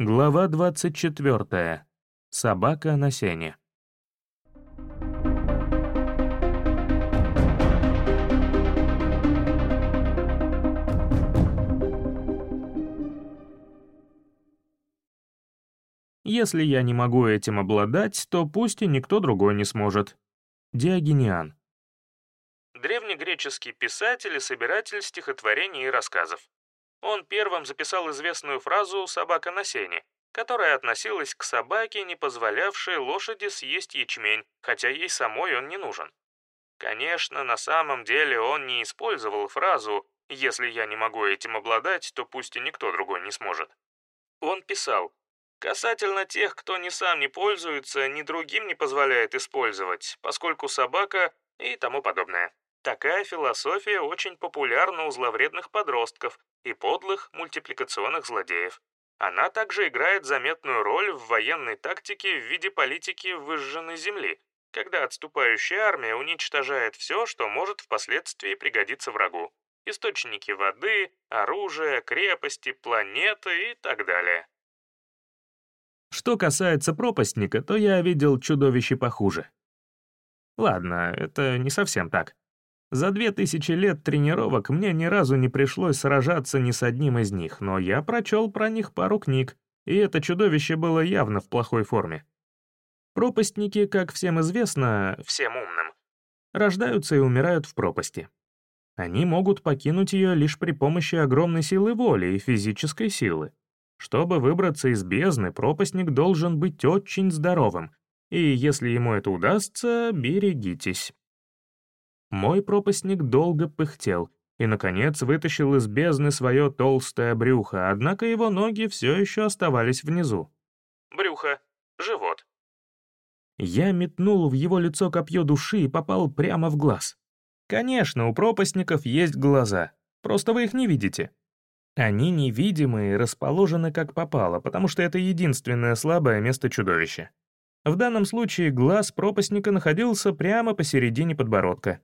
Глава 24. Собака на сене. Если я не могу этим обладать, то пусть и никто другой не сможет. Диогениан. Древнегреческий писатель и собиратель стихотворений и рассказов. Он первым записал известную фразу «собака на сене», которая относилась к собаке, не позволявшей лошади съесть ячмень, хотя ей самой он не нужен. Конечно, на самом деле он не использовал фразу «если я не могу этим обладать, то пусть и никто другой не сможет». Он писал «Касательно тех, кто ни сам не пользуется, ни другим не позволяет использовать, поскольку собака и тому подобное». Такая философия очень популярна у зловредных подростков и подлых мультипликационных злодеев. Она также играет заметную роль в военной тактике в виде политики выжженной земли, когда отступающая армия уничтожает все, что может впоследствии пригодиться врагу. Источники воды, оружие, крепости, планеты и так далее. Что касается пропастника, то я видел чудовище похуже. Ладно, это не совсем так. За две тысячи лет тренировок мне ни разу не пришлось сражаться ни с одним из них, но я прочел про них пару книг, и это чудовище было явно в плохой форме. Пропастники, как всем известно, всем умным, рождаются и умирают в пропасти. Они могут покинуть ее лишь при помощи огромной силы воли и физической силы. Чтобы выбраться из бездны, пропастник должен быть очень здоровым, и если ему это удастся, берегитесь. Мой пропастник долго пыхтел и, наконец, вытащил из бездны свое толстое брюхо, однако его ноги все еще оставались внизу. Брюхо. Живот. Я метнул в его лицо копье души и попал прямо в глаз. Конечно, у пропастников есть глаза, просто вы их не видите. Они невидимые и расположены как попало, потому что это единственное слабое место чудовища. В данном случае глаз пропастника находился прямо посередине подбородка.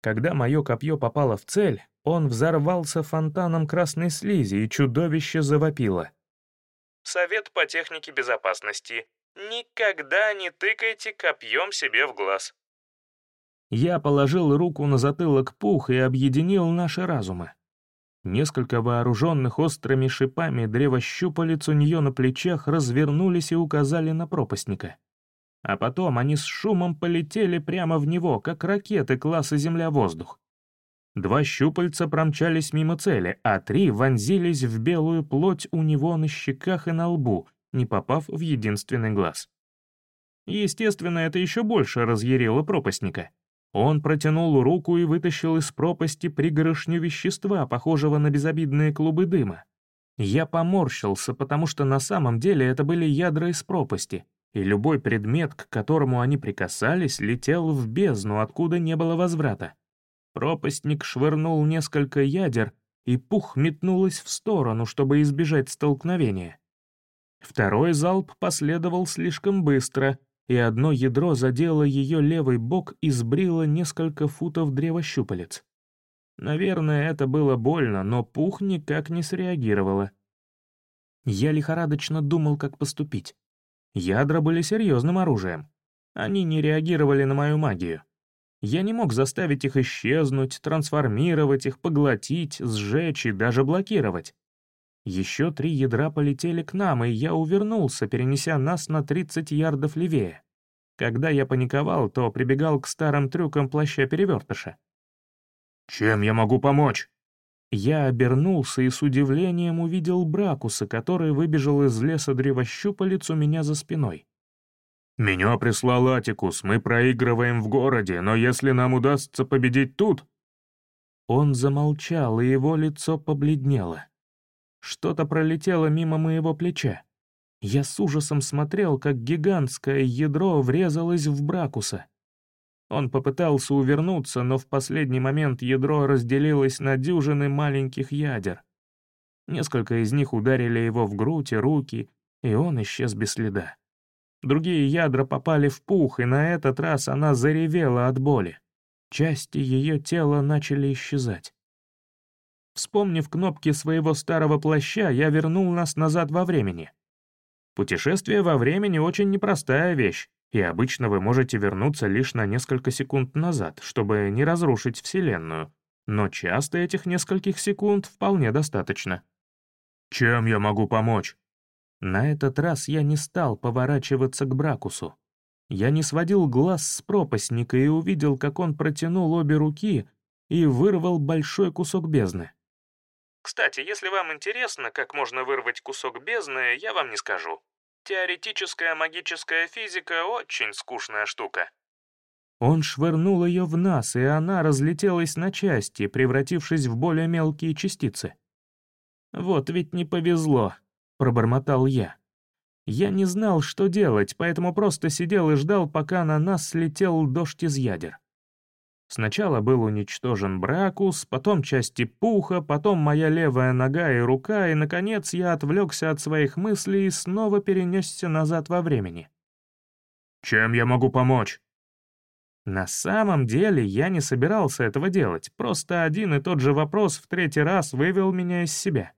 Когда мое копье попало в цель, он взорвался фонтаном красной слизи, и чудовище завопило. Совет по технике безопасности. Никогда не тыкайте копьем себе в глаз. Я положил руку на затылок пух и объединил наши разумы. Несколько вооруженных острыми шипами древощупалец у нее на плечах развернулись и указали на пропастника. А потом они с шумом полетели прямо в него, как ракеты класса Земля-воздух. Два щупальца промчались мимо цели, а три вонзились в белую плоть у него на щеках и на лбу, не попав в единственный глаз. Естественно, это еще больше разъярило пропастника. Он протянул руку и вытащил из пропасти пригоршню вещества, похожего на безобидные клубы дыма. Я поморщился, потому что на самом деле это были ядра из пропасти, и любой предмет, к которому они прикасались, летел в бездну, откуда не было возврата. Пропастник швырнул несколько ядер, и пух метнулась в сторону, чтобы избежать столкновения. Второй залп последовал слишком быстро, и одно ядро задело ее левый бок и сбрило несколько футов древа щупалец. Наверное, это было больно, но пух никак не среагировала. Я лихорадочно думал, как поступить. Ядра были серьезным оружием. Они не реагировали на мою магию. Я не мог заставить их исчезнуть, трансформировать их, поглотить, сжечь и даже блокировать. Еще три ядра полетели к нам, и я увернулся, перенеся нас на 30 ярдов левее. Когда я паниковал, то прибегал к старым трюкам плаща-перевертыша. «Чем я могу помочь?» Я обернулся и с удивлением увидел Бракуса, который выбежал из леса древощупалец у меня за спиной. «Меня прислал Атикус, мы проигрываем в городе, но если нам удастся победить тут...» Он замолчал, и его лицо побледнело. Что-то пролетело мимо моего плеча. Я с ужасом смотрел, как гигантское ядро врезалось в Бракуса. Он попытался увернуться, но в последний момент ядро разделилось на дюжины маленьких ядер. Несколько из них ударили его в грудь и руки, и он исчез без следа. Другие ядра попали в пух, и на этот раз она заревела от боли. Части ее тела начали исчезать. Вспомнив кнопки своего старого плаща, я вернул нас назад во времени. Путешествие во времени очень непростая вещь, и обычно вы можете вернуться лишь на несколько секунд назад, чтобы не разрушить Вселенную. Но часто этих нескольких секунд вполне достаточно. «Чем я могу помочь?» На этот раз я не стал поворачиваться к Бракусу. Я не сводил глаз с пропастника и увидел, как он протянул обе руки и вырвал большой кусок бездны. Кстати, если вам интересно, как можно вырвать кусок бездны, я вам не скажу. Теоретическая магическая физика — очень скучная штука. Он швырнул ее в нас, и она разлетелась на части, превратившись в более мелкие частицы. «Вот ведь не повезло», — пробормотал я. Я не знал, что делать, поэтому просто сидел и ждал, пока на нас слетел дождь из ядер. Сначала был уничтожен Бракус, потом части пуха, потом моя левая нога и рука, и, наконец, я отвлекся от своих мыслей и снова перенесся назад во времени. «Чем я могу помочь?» На самом деле я не собирался этого делать, просто один и тот же вопрос в третий раз вывел меня из себя.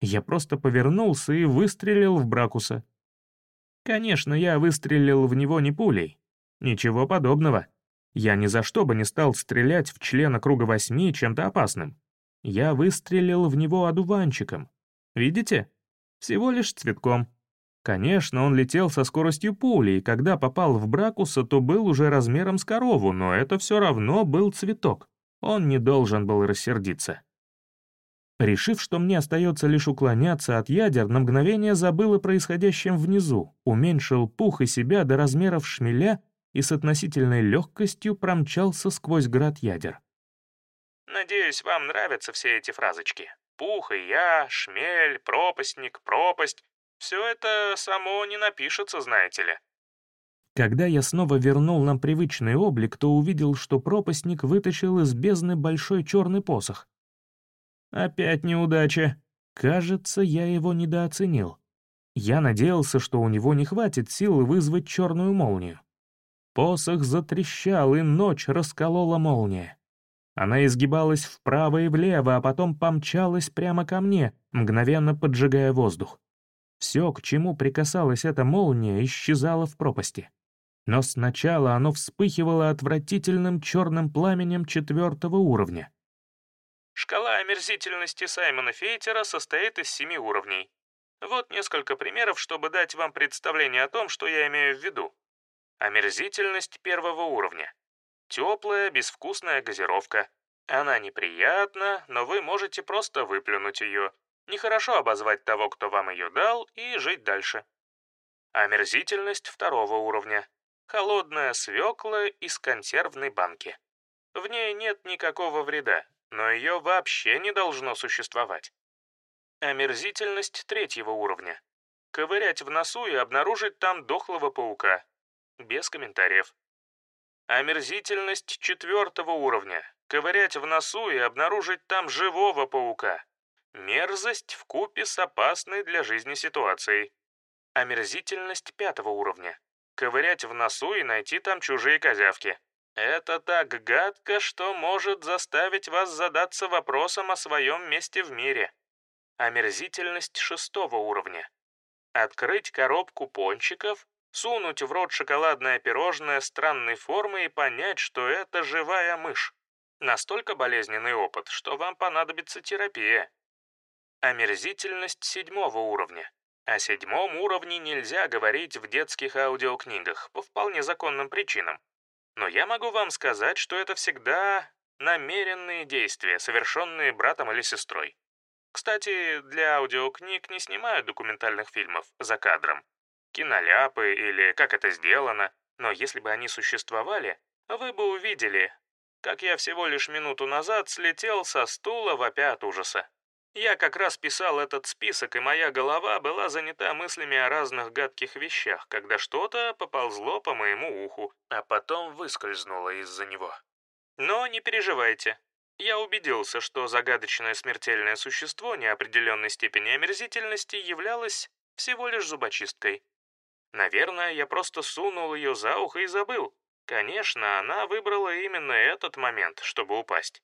Я просто повернулся и выстрелил в Бракуса. Конечно, я выстрелил в него не пулей. Ничего подобного. Я ни за что бы не стал стрелять в члена круга восьми чем-то опасным. Я выстрелил в него одуванчиком. Видите? Всего лишь цветком. Конечно, он летел со скоростью пули, и когда попал в Бракуса, то был уже размером с корову, но это все равно был цветок. Он не должен был рассердиться. Решив, что мне остается лишь уклоняться от ядер, на мгновение забыл о происходящем внизу, уменьшил пух и себя до размеров шмеля и с относительной легкостью промчался сквозь град ядер. Надеюсь, вам нравятся все эти фразочки. Пух и я, шмель, пропастник, пропасть. Все это само не напишется, знаете ли. Когда я снова вернул нам привычный облик, то увидел, что пропастник вытащил из бездны большой черный посох. Опять неудача. Кажется, я его недооценил. Я надеялся, что у него не хватит сил вызвать черную молнию. Посох затрещал, и ночь расколола молния. Она изгибалась вправо и влево, а потом помчалась прямо ко мне, мгновенно поджигая воздух. Все, к чему прикасалась эта молния, исчезало в пропасти. Но сначала оно вспыхивало отвратительным черным пламенем четвертого уровня. Шкала омерзительности Саймона Фейтера состоит из семи уровней. Вот несколько примеров, чтобы дать вам представление о том, что я имею в виду. Омерзительность первого уровня. Теплая, безвкусная газировка. Она неприятна, но вы можете просто выплюнуть ее. Нехорошо обозвать того, кто вам ее дал, и жить дальше. Омерзительность второго уровня. Холодная свекла из консервной банки. В ней нет никакого вреда, но ее вообще не должно существовать. Омерзительность третьего уровня. Ковырять в носу и обнаружить там дохлого паука. Без комментариев. Омерзительность четвертого уровня. Ковырять в носу и обнаружить там живого паука. Мерзость в купе с опасной для жизни ситуацией. Омерзительность пятого уровня. Ковырять в носу и найти там чужие козявки. Это так гадко, что может заставить вас задаться вопросом о своем месте в мире. Омерзительность шестого уровня. Открыть коробку пончиков, сунуть в рот шоколадное пирожное странной формы и понять, что это живая мышь. Настолько болезненный опыт, что вам понадобится терапия. Омерзительность седьмого уровня. О седьмом уровне нельзя говорить в детских аудиокнигах по вполне законным причинам. Но я могу вам сказать, что это всегда намеренные действия, совершенные братом или сестрой. Кстати, для аудиокниг не снимают документальных фильмов за кадром. Киноляпы или как это сделано. Но если бы они существовали, вы бы увидели, как я всего лишь минуту назад слетел со стула вопя от ужаса. Я как раз писал этот список, и моя голова была занята мыслями о разных гадких вещах, когда что-то поползло по моему уху, а потом выскользнуло из-за него. Но не переживайте. Я убедился, что загадочное смертельное существо неопределенной степени омерзительности являлось всего лишь зубочисткой. Наверное, я просто сунул ее за ухо и забыл. Конечно, она выбрала именно этот момент, чтобы упасть.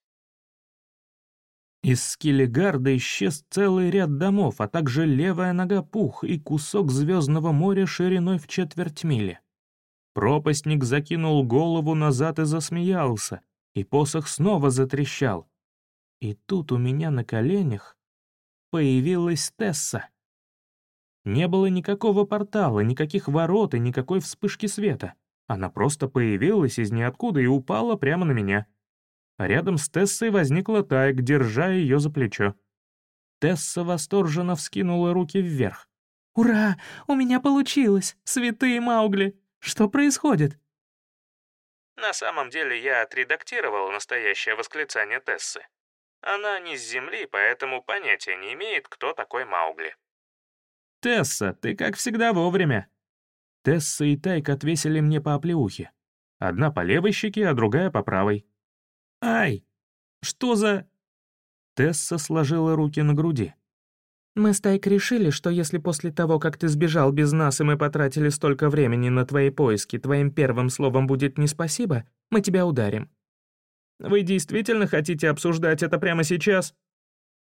Из Скиллигарда исчез целый ряд домов, а также левая нога Пух и кусок звездного моря шириной в четверть мили. Пропастник закинул голову назад и засмеялся, и посох снова затрещал. И тут у меня на коленях появилась Тесса. Не было никакого портала, никаких ворот и никакой вспышки света. Она просто появилась из ниоткуда и упала прямо на меня. Рядом с Тессой возникла Тайк, держа ее за плечо. Тесса восторженно вскинула руки вверх. «Ура! У меня получилось! Святые Маугли! Что происходит?» На самом деле я отредактировал настоящее восклицание Тессы. Она не с Земли, поэтому понятия не имеет, кто такой Маугли. «Тесса, ты как всегда вовремя». Тесса и Тайк отвесили мне по оплеухе. Одна по левой щеке, а другая по правой. «Ай! Что за...» Тесса сложила руки на груди. «Мы с Тайк решили, что если после того, как ты сбежал без нас, и мы потратили столько времени на твои поиски, твоим первым словом будет «не спасибо», мы тебя ударим. Вы действительно хотите обсуждать это прямо сейчас?»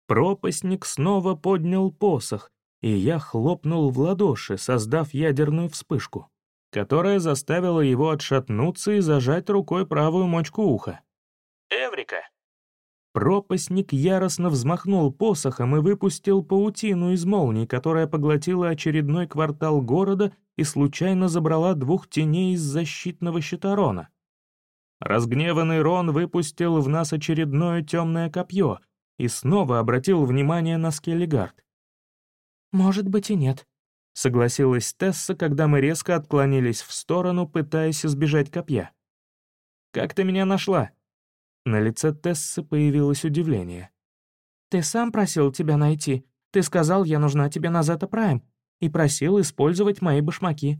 Пропастник снова поднял посох, и я хлопнул в ладоши, создав ядерную вспышку, которая заставила его отшатнуться и зажать рукой правую мочку уха. «Эврика!» Пропастник яростно взмахнул посохом и выпустил паутину из молний, которая поглотила очередной квартал города и случайно забрала двух теней из защитного щитарона. Разгневанный Рон выпустил в нас очередное темное копье и снова обратил внимание на Скеллигард. «Может быть и нет», — согласилась Тесса, когда мы резко отклонились в сторону, пытаясь избежать копья. «Как ты меня нашла?» На лице Тессы появилось удивление. «Ты сам просил тебя найти. Ты сказал, я нужна тебе на Зета Прайм, и просил использовать мои башмаки».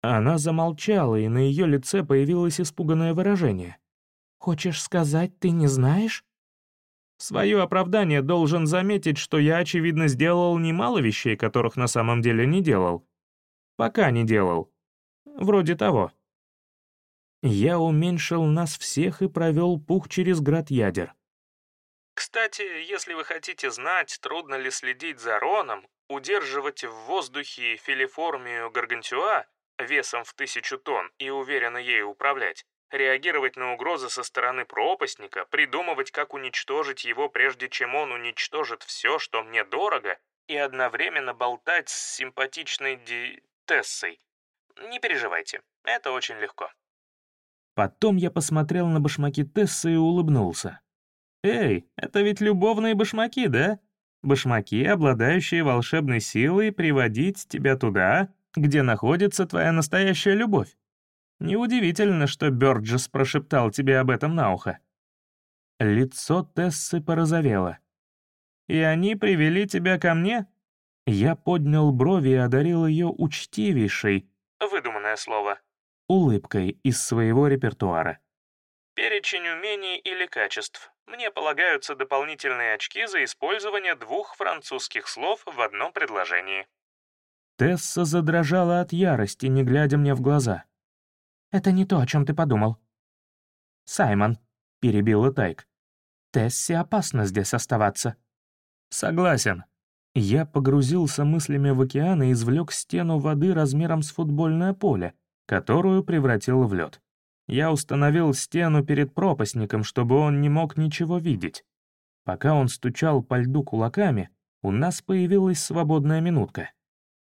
Она замолчала, и на ее лице появилось испуганное выражение. «Хочешь сказать, ты не знаешь?» В свое оправдание должен заметить, что я, очевидно, сделал немало вещей, которых на самом деле не делал. Пока не делал. Вроде того. Я уменьшил нас всех и провел пух через град ядер. Кстати, если вы хотите знать, трудно ли следить за Роном, удерживать в воздухе филиформию гаргантюа весом в тысячу тонн и уверенно ею управлять, реагировать на угрозы со стороны пропастника, придумывать, как уничтожить его, прежде чем он уничтожит все, что мне дорого, и одновременно болтать с симпатичной Ди... Тессой. Не переживайте, это очень легко. Потом я посмотрел на башмаки Тессы и улыбнулся. «Эй, это ведь любовные башмаки, да? Башмаки, обладающие волшебной силой приводить тебя туда, где находится твоя настоящая любовь. Неудивительно, что Бёрджес прошептал тебе об этом на ухо. Лицо Тессы порозовело. «И они привели тебя ко мне?» Я поднял брови и одарил ее учтивейшей, выдуманное слово, улыбкой из своего репертуара. Перечень умений или качеств. Мне полагаются дополнительные очки за использование двух французских слов в одном предложении. Тесса задрожала от ярости, не глядя мне в глаза. «Это не то, о чем ты подумал». «Саймон», — перебила Тайк. «Тессе опасно здесь оставаться». «Согласен». Я погрузился мыслями в океан и извлек стену воды размером с футбольное поле, которую превратил в лед. Я установил стену перед пропастником, чтобы он не мог ничего видеть. Пока он стучал по льду кулаками, у нас появилась свободная минутка.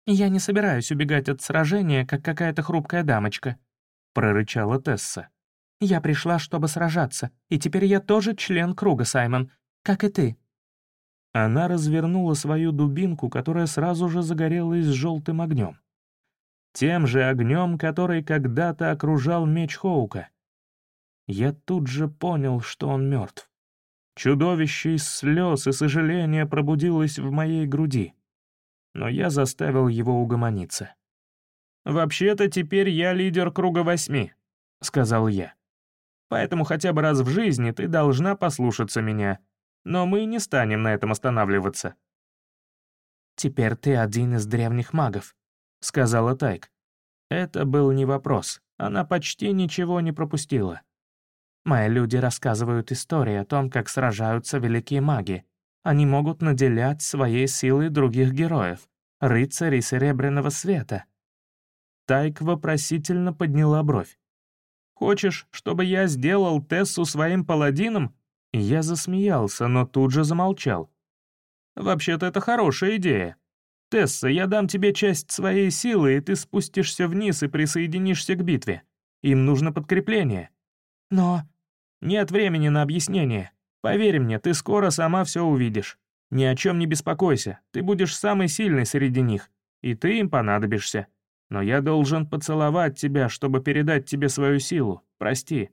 «Я не собираюсь убегать от сражения, как какая-то хрупкая дамочка», — прорычала Тесса. «Я пришла, чтобы сражаться, и теперь я тоже член круга, Саймон, как и ты». Она развернула свою дубинку, которая сразу же загорелась желтым огнем. Тем же огнем, который когда-то окружал меч Хоука. Я тут же понял, что он мертв. Чудовище из слез и сожаления пробудилось в моей груди но я заставил его угомониться. «Вообще-то теперь я лидер круга восьми», — сказал я. «Поэтому хотя бы раз в жизни ты должна послушаться меня, но мы не станем на этом останавливаться». «Теперь ты один из древних магов», — сказала Тайк. Это был не вопрос, она почти ничего не пропустила. Мои люди рассказывают истории о том, как сражаются великие маги. Они могут наделять своей силой других героев, рыцарей Серебряного Света». Тайк вопросительно подняла бровь. «Хочешь, чтобы я сделал Тессу своим паладином?» Я засмеялся, но тут же замолчал. «Вообще-то это хорошая идея. Тесса, я дам тебе часть своей силы, и ты спустишься вниз и присоединишься к битве. Им нужно подкрепление». «Но...» «Нет времени на объяснение. Поверь мне, ты скоро сама все увидишь. Ни о чем не беспокойся, ты будешь самый сильный среди них, и ты им понадобишься. Но я должен поцеловать тебя, чтобы передать тебе свою силу. Прости».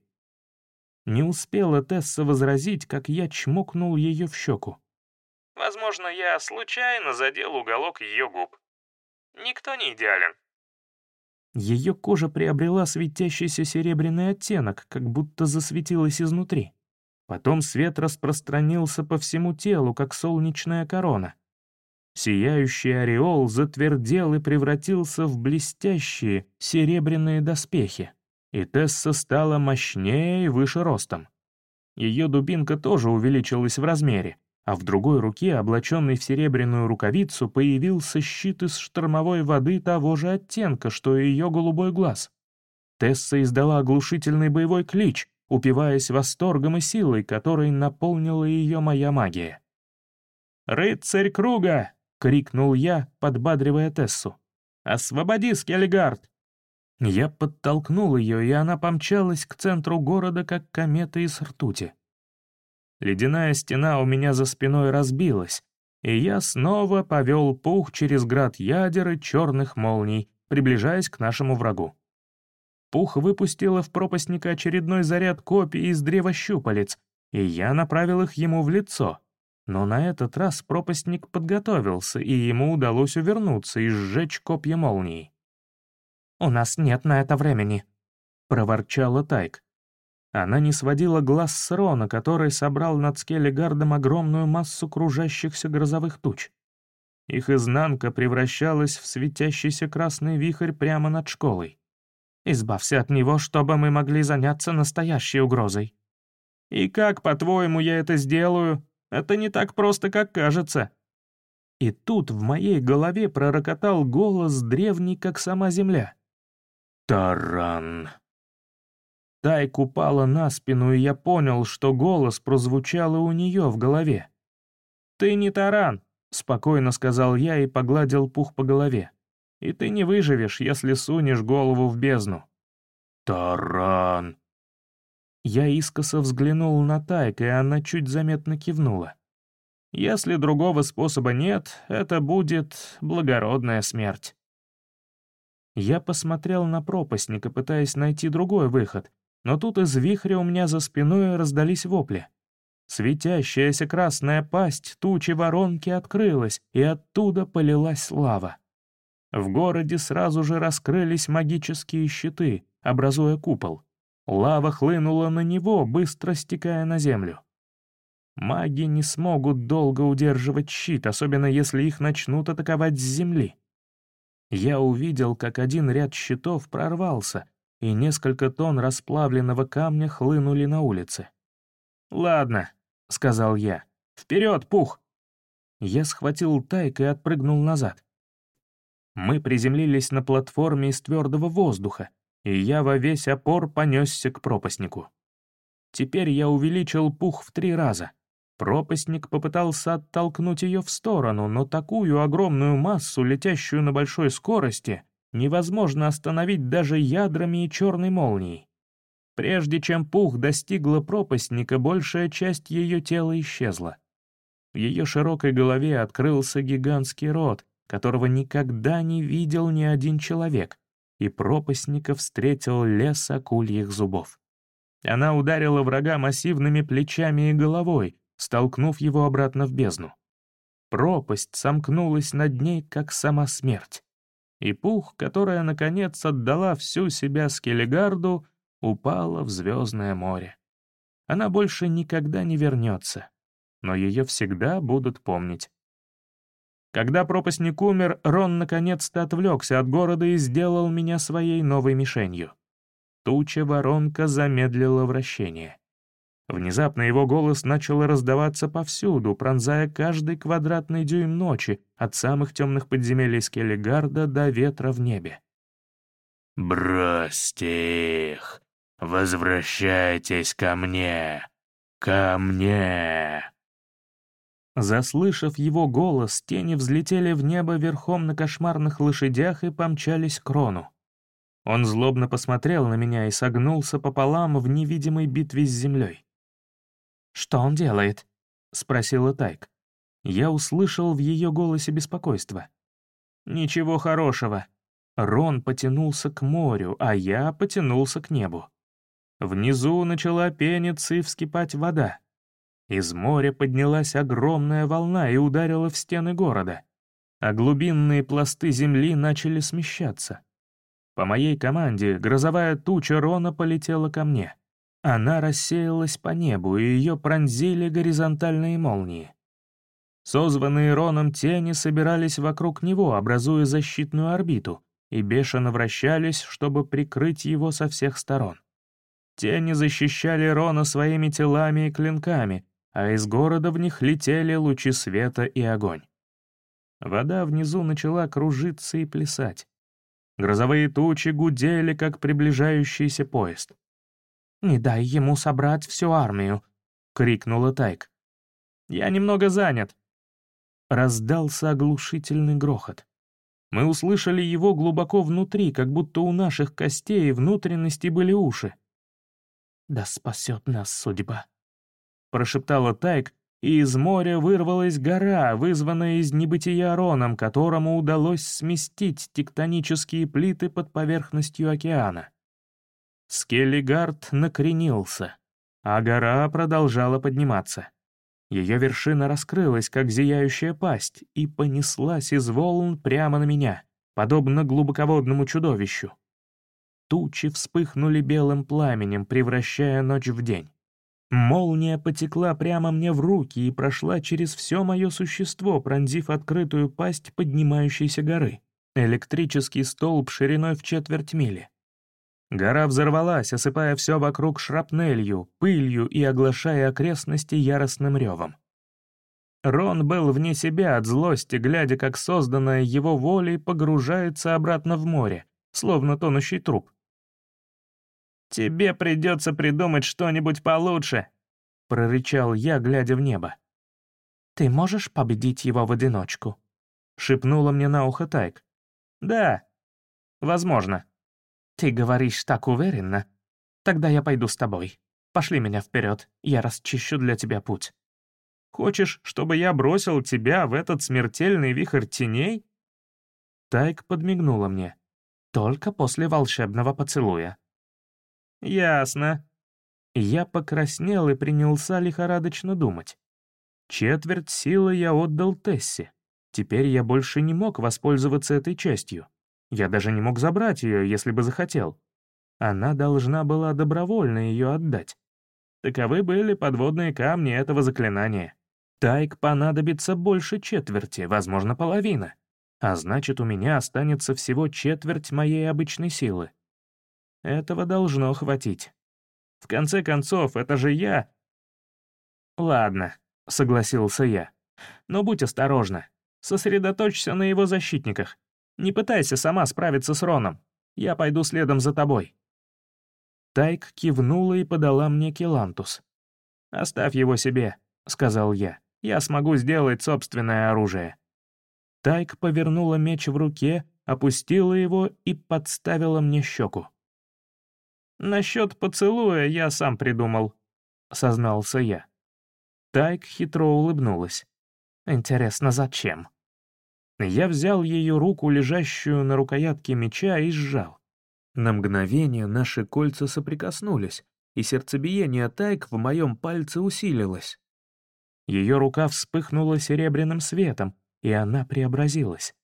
Не успела Тесса возразить, как я чмокнул ее в щеку. Возможно, я случайно задел уголок ее губ. Никто не идеален. Ее кожа приобрела светящийся серебряный оттенок, как будто засветилась изнутри. Потом свет распространился по всему телу, как солнечная корона. Сияющий ореол затвердел и превратился в блестящие серебряные доспехи, и Тесса стала мощнее и выше ростом. Ее дубинка тоже увеличилась в размере, а в другой руке, облаченной в серебряную рукавицу, появился щит из штормовой воды того же оттенка, что и ее голубой глаз. Тесса издала оглушительный боевой клич, упиваясь восторгом и силой, которой наполнила ее моя магия. «Рыцарь круга!» — крикнул я, подбадривая Тессу. «Освободи, Скеллигард!» Я подтолкнул ее, и она помчалась к центру города, как комета из ртути. Ледяная стена у меня за спиной разбилась, и я снова повел пух через град ядер и черных молний, приближаясь к нашему врагу. Пух выпустила в пропастника очередной заряд копий из древа щупалец, и я направил их ему в лицо. Но на этот раз пропастник подготовился, и ему удалось увернуться и сжечь копья молний. «У нас нет на это времени», — проворчала Тайк. Она не сводила глаз с Рона, который собрал над Скеллигардом огромную массу кружащихся грозовых туч. Их изнанка превращалась в светящийся красный вихрь прямо над школой. «Избавься от него, чтобы мы могли заняться настоящей угрозой». «И как, по-твоему, я это сделаю? Это не так просто, как кажется». И тут в моей голове пророкотал голос древний, как сама земля. «Таран». Тайк упала на спину, и я понял, что голос прозвучал у нее в голове. «Ты не таран», — спокойно сказал я и погладил пух по голове. «И ты не выживешь, если сунешь голову в бездну». «Таран!» Я искоса взглянул на Тайк, и она чуть заметно кивнула. «Если другого способа нет, это будет благородная смерть». Я посмотрел на пропастника, пытаясь найти другой выход, но тут из вихря у меня за спиной раздались вопли. Светящаяся красная пасть тучи воронки открылась, и оттуда полилась лава. В городе сразу же раскрылись магические щиты, образуя купол. Лава хлынула на него, быстро стекая на землю. Маги не смогут долго удерживать щит, особенно если их начнут атаковать с земли. Я увидел, как один ряд щитов прорвался, и несколько тонн расплавленного камня хлынули на улице. «Ладно», — сказал я, — «вперед, пух!» Я схватил тайк и отпрыгнул назад. Мы приземлились на платформе из твердого воздуха, и я во весь опор понесся к пропастнику. Теперь я увеличил пух в три раза. Пропастник попытался оттолкнуть ее в сторону, но такую огромную массу, летящую на большой скорости, невозможно остановить даже ядрами и черной молнией. Прежде чем пух достигла пропастника, большая часть ее тела исчезла. В ее широкой голове открылся гигантский рот, которого никогда не видел ни один человек, и пропастника встретил лес акульих зубов. Она ударила врага массивными плечами и головой, столкнув его обратно в бездну. Пропасть сомкнулась над ней, как сама смерть и пух, которая, наконец, отдала всю себя Скеллигарду, упала в звездное море. Она больше никогда не вернется, но ее всегда будут помнить. Когда пропастник умер, Рон наконец-то отвлекся от города и сделал меня своей новой мишенью. Туча-воронка замедлила вращение. Внезапно его голос начал раздаваться повсюду, пронзая каждый квадратный дюйм ночи, от самых темных подземелий Скеллигарда до ветра в небе. «Бросьте их! Возвращайтесь ко мне! Ко мне!» Заслышав его голос, тени взлетели в небо верхом на кошмарных лошадях и помчались к Рону. Он злобно посмотрел на меня и согнулся пополам в невидимой битве с землей. «Что он делает?» — спросила Тайк. Я услышал в ее голосе беспокойство. «Ничего хорошего». Рон потянулся к морю, а я потянулся к небу. Внизу начала пениться и вскипать вода. Из моря поднялась огромная волна и ударила в стены города, а глубинные пласты земли начали смещаться. По моей команде грозовая туча Рона полетела ко мне. Она рассеялась по небу, и ее пронзили горизонтальные молнии. Созванные Роном тени собирались вокруг него, образуя защитную орбиту, и бешено вращались, чтобы прикрыть его со всех сторон. Тени защищали Рона своими телами и клинками, а из города в них летели лучи света и огонь. Вода внизу начала кружиться и плясать. Грозовые тучи гудели, как приближающийся поезд. «Не дай ему собрать всю армию!» — крикнула Тайк. «Я немного занят!» Раздался оглушительный грохот. Мы услышали его глубоко внутри, как будто у наших костей и внутренностей были уши. «Да спасет нас судьба!» — прошептала Тайк, и из моря вырвалась гора, вызванная из небытия Роном, которому удалось сместить тектонические плиты под поверхностью океана. Скеллигард накренился, а гора продолжала подниматься. Ее вершина раскрылась, как зияющая пасть, и понеслась из волн прямо на меня, подобно глубоководному чудовищу. Тучи вспыхнули белым пламенем, превращая ночь в день. Молния потекла прямо мне в руки и прошла через все мое существо, пронзив открытую пасть поднимающейся горы. Электрический столб шириной в четверть мили. Гора взорвалась, осыпая все вокруг шрапнелью, пылью и оглашая окрестности яростным ревом. Рон был вне себя от злости, глядя, как созданная его волей погружается обратно в море, словно тонущий труп. «Тебе придется придумать что-нибудь получше», — прорычал я, глядя в небо. «Ты можешь победить его в одиночку?» — шепнула мне на ухо Тайк. «Да, возможно». «Ты говоришь так уверенно. Тогда я пойду с тобой. Пошли меня вперед, я расчищу для тебя путь». «Хочешь, чтобы я бросил тебя в этот смертельный вихрь теней?» Тайк подмигнула мне. «Только после волшебного поцелуя». «Ясно». Я покраснел и принялся лихорадочно думать. Четверть силы я отдал Тессе. Теперь я больше не мог воспользоваться этой частью. Я даже не мог забрать ее, если бы захотел. Она должна была добровольно ее отдать. Таковы были подводные камни этого заклинания. Тайк понадобится больше четверти, возможно, половина. А значит, у меня останется всего четверть моей обычной силы. Этого должно хватить. В конце концов, это же я. Ладно, согласился я. Но будь осторожна. Сосредоточься на его защитниках. Не пытайся сама справиться с Роном. Я пойду следом за тобой». Тайк кивнула и подала мне Келантус. «Оставь его себе», — сказал я. «Я смогу сделать собственное оружие». Тайк повернула меч в руке, опустила его и подставила мне щеку. «Насчет поцелуя я сам придумал», — сознался я. Тайк хитро улыбнулась. «Интересно, зачем?» Я взял ее руку, лежащую на рукоятке меча, и сжал. На мгновение наши кольца соприкоснулись, и сердцебиение Тайк в моем пальце усилилось. Ее рука вспыхнула серебряным светом, и она преобразилась.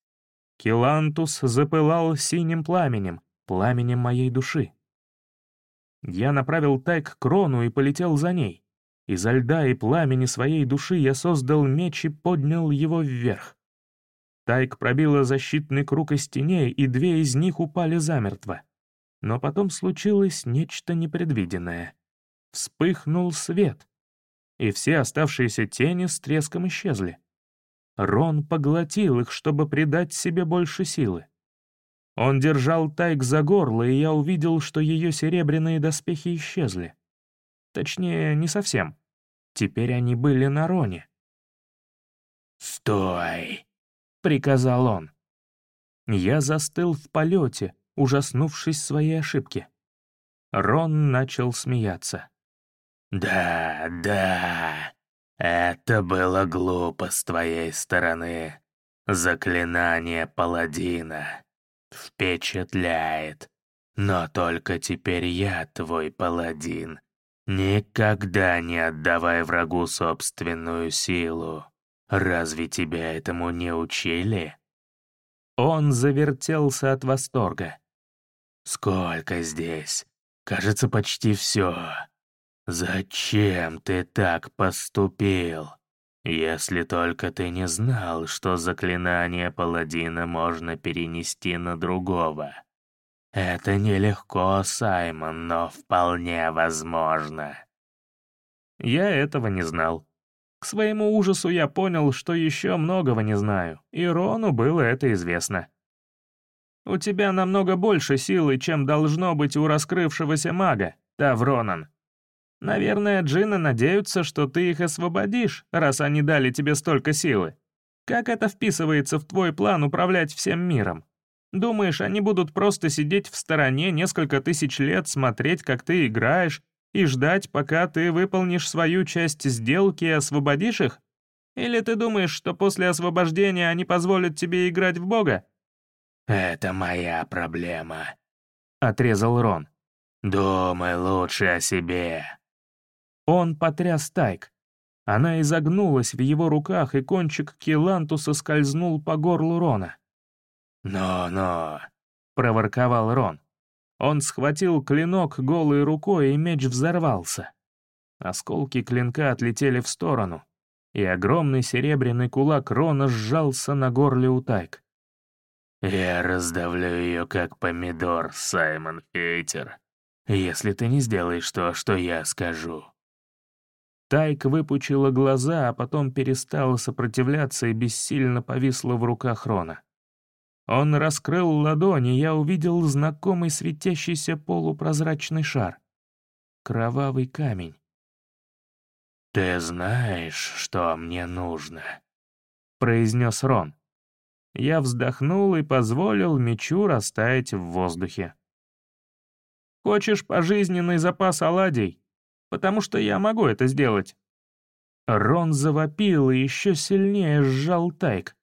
Килантус запылал синим пламенем, пламенем моей души. Я направил Тайк крону и полетел за ней. Изо льда и пламени своей души я создал меч и поднял его вверх. Тайк пробила защитный круг из теней, и две из них упали замертво. Но потом случилось нечто непредвиденное. Вспыхнул свет, и все оставшиеся тени с треском исчезли. Рон поглотил их, чтобы придать себе больше силы. Он держал Тайк за горло, и я увидел, что ее серебряные доспехи исчезли. Точнее, не совсем. Теперь они были на Роне. «Стой!» — приказал он. Я застыл в полете, ужаснувшись своей ошибки. Рон начал смеяться. «Да, да, это было глупо с твоей стороны. Заклинание паладина впечатляет. Но только теперь я твой паладин. Никогда не отдавай врагу собственную силу. Разве тебя этому не учили?» Он завертелся от восторга. «Сколько здесь? Кажется, почти все. Зачем ты так поступил? Если только ты не знал, что заклинание паладина можно перенести на другого. Это нелегко, Саймон, но вполне возможно». Я этого не знал. К своему ужасу я понял, что еще многого не знаю, и Рону было это известно. «У тебя намного больше силы, чем должно быть у раскрывшегося мага, Тавронан. Наверное, джинны надеются, что ты их освободишь, раз они дали тебе столько силы. Как это вписывается в твой план управлять всем миром? Думаешь, они будут просто сидеть в стороне несколько тысяч лет, смотреть, как ты играешь, и ждать, пока ты выполнишь свою часть сделки и освободишь их? Или ты думаешь, что после освобождения они позволят тебе играть в Бога?» «Это моя проблема», — отрезал Рон. «Думай лучше о себе». Он потряс Тайк. Она изогнулась в его руках, и кончик Килантуса скользнул по горлу Рона. «Но-но», — проворковал Рон. Он схватил клинок голой рукой, и меч взорвался. Осколки клинка отлетели в сторону, и огромный серебряный кулак Рона сжался на горле у Тайк. «Я раздавлю ее, как помидор, Саймон Хейтер, если ты не сделаешь то, что я скажу». Тайк выпучила глаза, а потом перестала сопротивляться и бессильно повисла в руках Рона. Он раскрыл ладони, я увидел знакомый светящийся полупрозрачный шар. Кровавый камень. «Ты знаешь, что мне нужно?» — произнес Рон. Я вздохнул и позволил мечу растаять в воздухе. «Хочешь пожизненный запас оладий? Потому что я могу это сделать». Рон завопил и еще сильнее сжал тайк.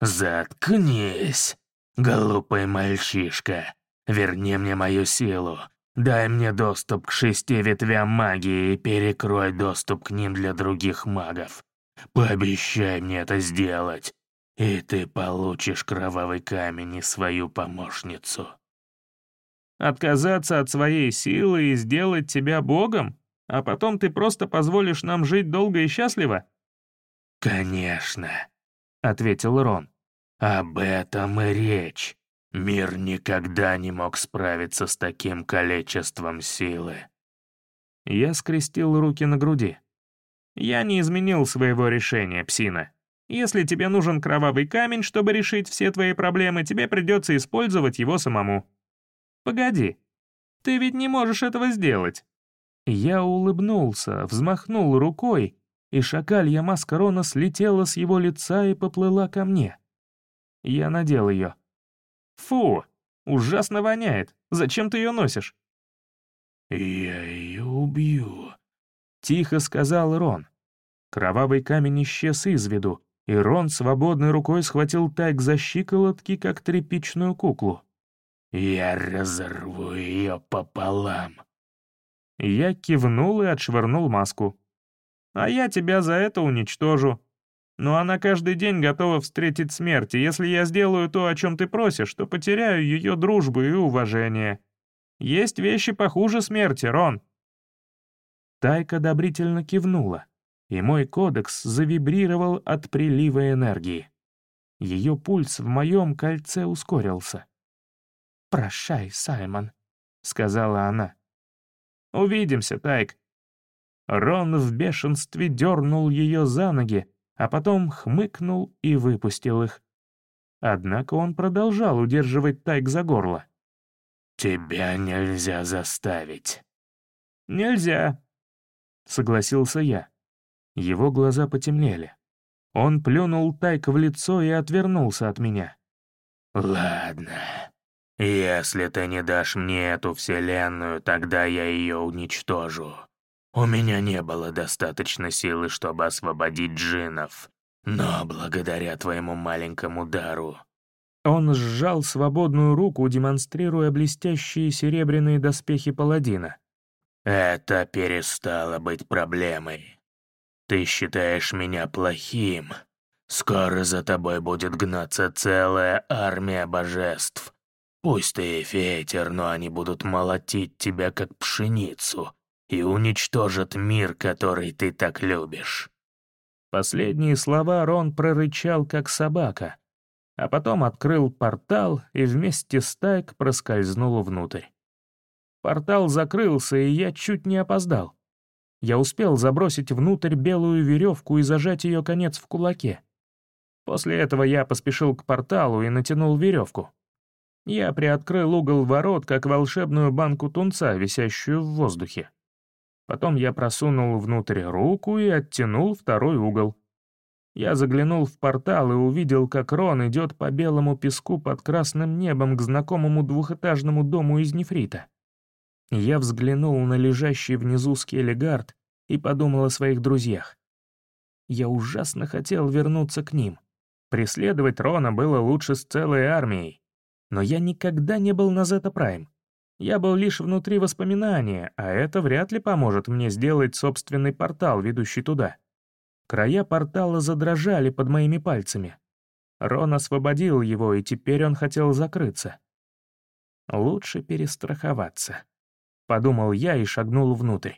«Заткнись!» «Глупый мальчишка, верни мне мою силу. Дай мне доступ к шести ветвям магии и перекрой доступ к ним для других магов. Пообещай мне это сделать, и ты получишь кровавый камень и свою помощницу». «Отказаться от своей силы и сделать тебя богом? А потом ты просто позволишь нам жить долго и счастливо?» «Конечно», — ответил Рон. Об этом и речь. Мир никогда не мог справиться с таким количеством силы. Я скрестил руки на груди. Я не изменил своего решения, псина. Если тебе нужен кровавый камень, чтобы решить все твои проблемы, тебе придется использовать его самому. Погоди, ты ведь не можешь этого сделать. Я улыбнулся, взмахнул рукой, и шакалья маска Рона слетела с его лица и поплыла ко мне. Я надел ее. «Фу! Ужасно воняет! Зачем ты ее носишь?» «Я ее убью», — тихо сказал Рон. Кровавый камень исчез из виду, и Рон свободной рукой схватил Тайк за щиколотки, как тряпичную куклу. «Я разорву ее пополам». Я кивнул и отшвырнул маску. «А я тебя за это уничтожу. Но она каждый день готова встретить смерть, и если я сделаю то, о чем ты просишь, то потеряю ее дружбу и уважение. Есть вещи похуже смерти, Рон». Тайка одобрительно кивнула, и мой кодекс завибрировал от прилива энергии. Ее пульс в моем кольце ускорился. «Прощай, Саймон», — сказала она. «Увидимся, Тайк. Рон в бешенстве дернул ее за ноги, а потом хмыкнул и выпустил их. Однако он продолжал удерживать Тайк за горло. «Тебя нельзя заставить». «Нельзя», — согласился я. Его глаза потемнели. Он плюнул Тайк в лицо и отвернулся от меня. «Ладно. Если ты не дашь мне эту вселенную, тогда я ее уничтожу. У меня не было достаточно силы, чтобы освободить джинов, но благодаря твоему маленькому дару...» Он сжал свободную руку, демонстрируя блестящие серебряные доспехи паладина. «Это перестало быть проблемой. Ты считаешь меня плохим. Скоро за тобой будет гнаться целая армия божеств. Пусть ты эфейтер, но они будут молотить тебя как пшеницу, и уничтожат мир, который ты так любишь». Последние слова Рон прорычал, как собака, а потом открыл портал и вместе с Тайк проскользнул внутрь. Портал закрылся, и я чуть не опоздал. Я успел забросить внутрь белую веревку и зажать ее конец в кулаке. После этого я поспешил к порталу и натянул веревку. Я приоткрыл угол ворот, как волшебную банку тунца, висящую в воздухе. Потом я просунул внутрь руку и оттянул второй угол. Я заглянул в портал и увидел, как Рон идет по белому песку под красным небом к знакомому двухэтажному дому из нефрита. Я взглянул на лежащий внизу скелегард и подумал о своих друзьях. Я ужасно хотел вернуться к ним. Преследовать Рона было лучше с целой армией. Но я никогда не был на Зета Прайм. Я был лишь внутри воспоминания, а это вряд ли поможет мне сделать собственный портал, ведущий туда. Края портала задрожали под моими пальцами. Рон освободил его, и теперь он хотел закрыться. Лучше перестраховаться. Подумал я и шагнул внутрь.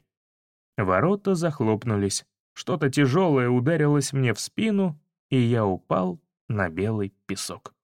Ворота захлопнулись. Что-то тяжелое ударилось мне в спину, и я упал на белый песок.